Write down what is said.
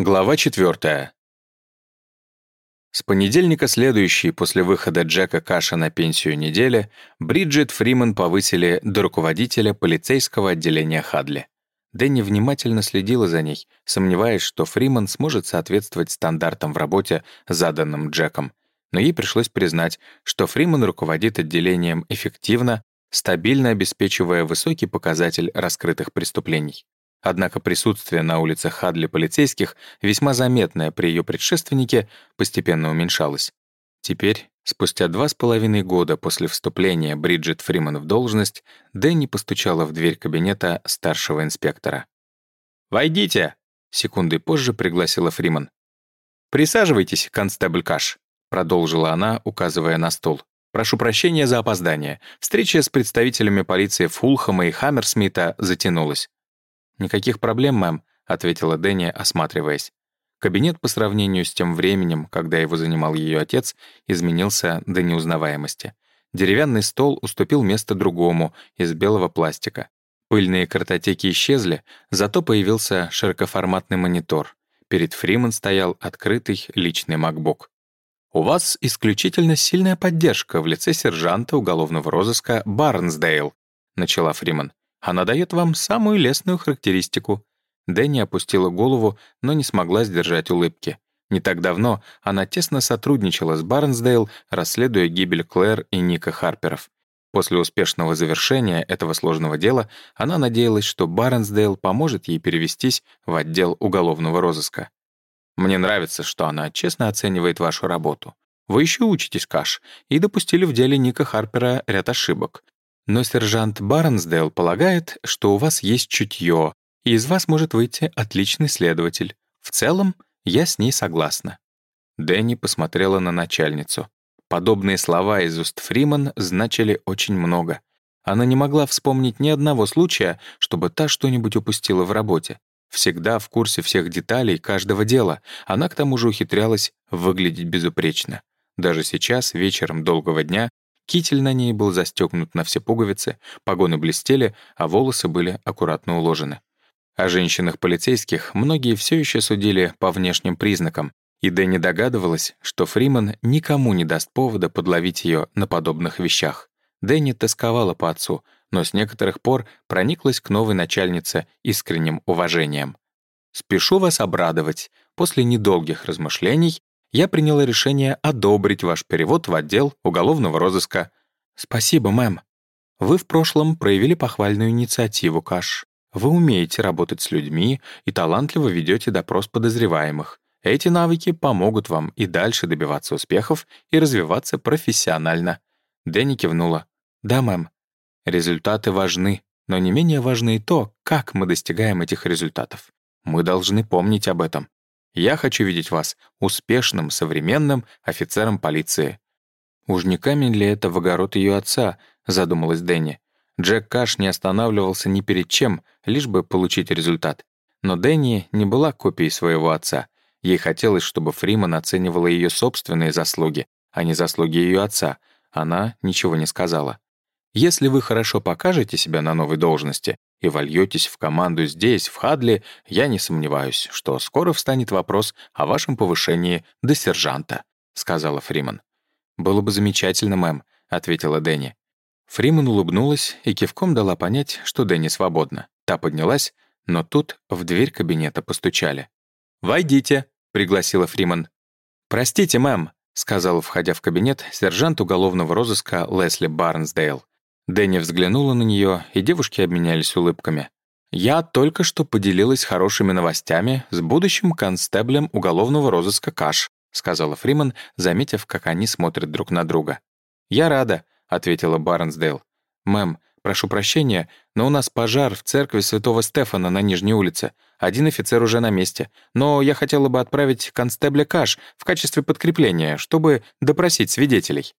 Глава 4. С понедельника, следующей после выхода Джека Каша на пенсию недели, Бриджит Фриман повысили до руководителя полицейского отделения Хадли. Дэнни внимательно следила за ней, сомневаясь, что Фриман сможет соответствовать стандартам в работе, заданным Джеком. Но ей пришлось признать, что Фриман руководит отделением эффективно, стабильно обеспечивая высокий показатель раскрытых преступлений. Однако присутствие на улицах Хадли полицейских, весьма заметное при ее предшественнике, постепенно уменьшалось. Теперь, спустя два с половиной года после вступления Бриджит Фриман в должность, Дэнни постучала в дверь кабинета старшего инспектора. «Войдите!» — секунды позже пригласила Фриман. «Присаживайтесь, констебль Каш», — продолжила она, указывая на стол. «Прошу прощения за опоздание. Встреча с представителями полиции Фулхама и Хаммерсмита затянулась. «Никаких проблем, мэм», — ответила Дэнни, осматриваясь. Кабинет по сравнению с тем временем, когда его занимал ее отец, изменился до неузнаваемости. Деревянный стол уступил место другому, из белого пластика. Пыльные картотеки исчезли, зато появился широкоформатный монитор. Перед Фриман стоял открытый личный MacBook. «У вас исключительно сильная поддержка в лице сержанта уголовного розыска Барнсдейл», — начала Фриман. Она дает вам самую лестную характеристику». Дэнни опустила голову, но не смогла сдержать улыбки. Не так давно она тесно сотрудничала с Барнсдейл, расследуя гибель Клэр и Ника Харперов. После успешного завершения этого сложного дела она надеялась, что Барнсдейл поможет ей перевестись в отдел уголовного розыска. «Мне нравится, что она честно оценивает вашу работу. Вы еще учитесь, Каш, и допустили в деле Ника Харпера ряд ошибок. Но сержант Барнсдейл полагает, что у вас есть чутье, и из вас может выйти отличный следователь. В целом, я с ней согласна». Дэнни посмотрела на начальницу. Подобные слова из уст Фриман значили очень много. Она не могла вспомнить ни одного случая, чтобы та что-нибудь упустила в работе. Всегда в курсе всех деталей каждого дела. Она к тому же ухитрялась выглядеть безупречно. Даже сейчас, вечером долгого дня, Китель на ней был застегнут на все пуговицы, погоны блестели, а волосы были аккуратно уложены. О женщинах-полицейских многие все еще судили по внешним признакам, и Дэнни догадывалась, что Фриман никому не даст повода подловить ее на подобных вещах. Дэнни тосковала по отцу, но с некоторых пор прониклась к новой начальнице искренним уважением. «Спешу вас обрадовать. После недолгих размышлений я приняла решение одобрить ваш перевод в отдел уголовного розыска. Спасибо, мэм. Вы в прошлом проявили похвальную инициативу, Каш. Вы умеете работать с людьми и талантливо ведете допрос подозреваемых. Эти навыки помогут вам и дальше добиваться успехов и развиваться профессионально. Дэнни кивнула. Да, мэм. Результаты важны, но не менее важно и то, как мы достигаем этих результатов. Мы должны помнить об этом. Я хочу видеть вас успешным, современным офицером полиции». «Уж не камень ли это в огород ее отца?» — задумалась Дэнни. Джек Каш не останавливался ни перед чем, лишь бы получить результат. Но Дэнни не была копией своего отца. Ей хотелось, чтобы Фриман оценивала ее собственные заслуги, а не заслуги ее отца. Она ничего не сказала. «Если вы хорошо покажете себя на новой должности, и вольетесь в команду здесь, в Хадли, я не сомневаюсь, что скоро встанет вопрос о вашем повышении до сержанта», — сказала Фриман. «Было бы замечательно, мэм», — ответила Дэнни. Фриман улыбнулась и кивком дала понять, что Дэнни свободна. Та поднялась, но тут в дверь кабинета постучали. «Войдите», — пригласила Фриман. «Простите, мэм», — сказал, входя в кабинет, сержант уголовного розыска Лесли Барнсдейл. Дэнни взглянула на нее, и девушки обменялись улыбками. «Я только что поделилась хорошими новостями с будущим констеблем уголовного розыска Каш», сказала Фриман, заметив, как они смотрят друг на друга. «Я рада», — ответила Барнсдейл. «Мэм, прошу прощения, но у нас пожар в церкви святого Стефана на Нижней улице. Один офицер уже на месте. Но я хотела бы отправить констебля Каш в качестве подкрепления, чтобы допросить свидетелей».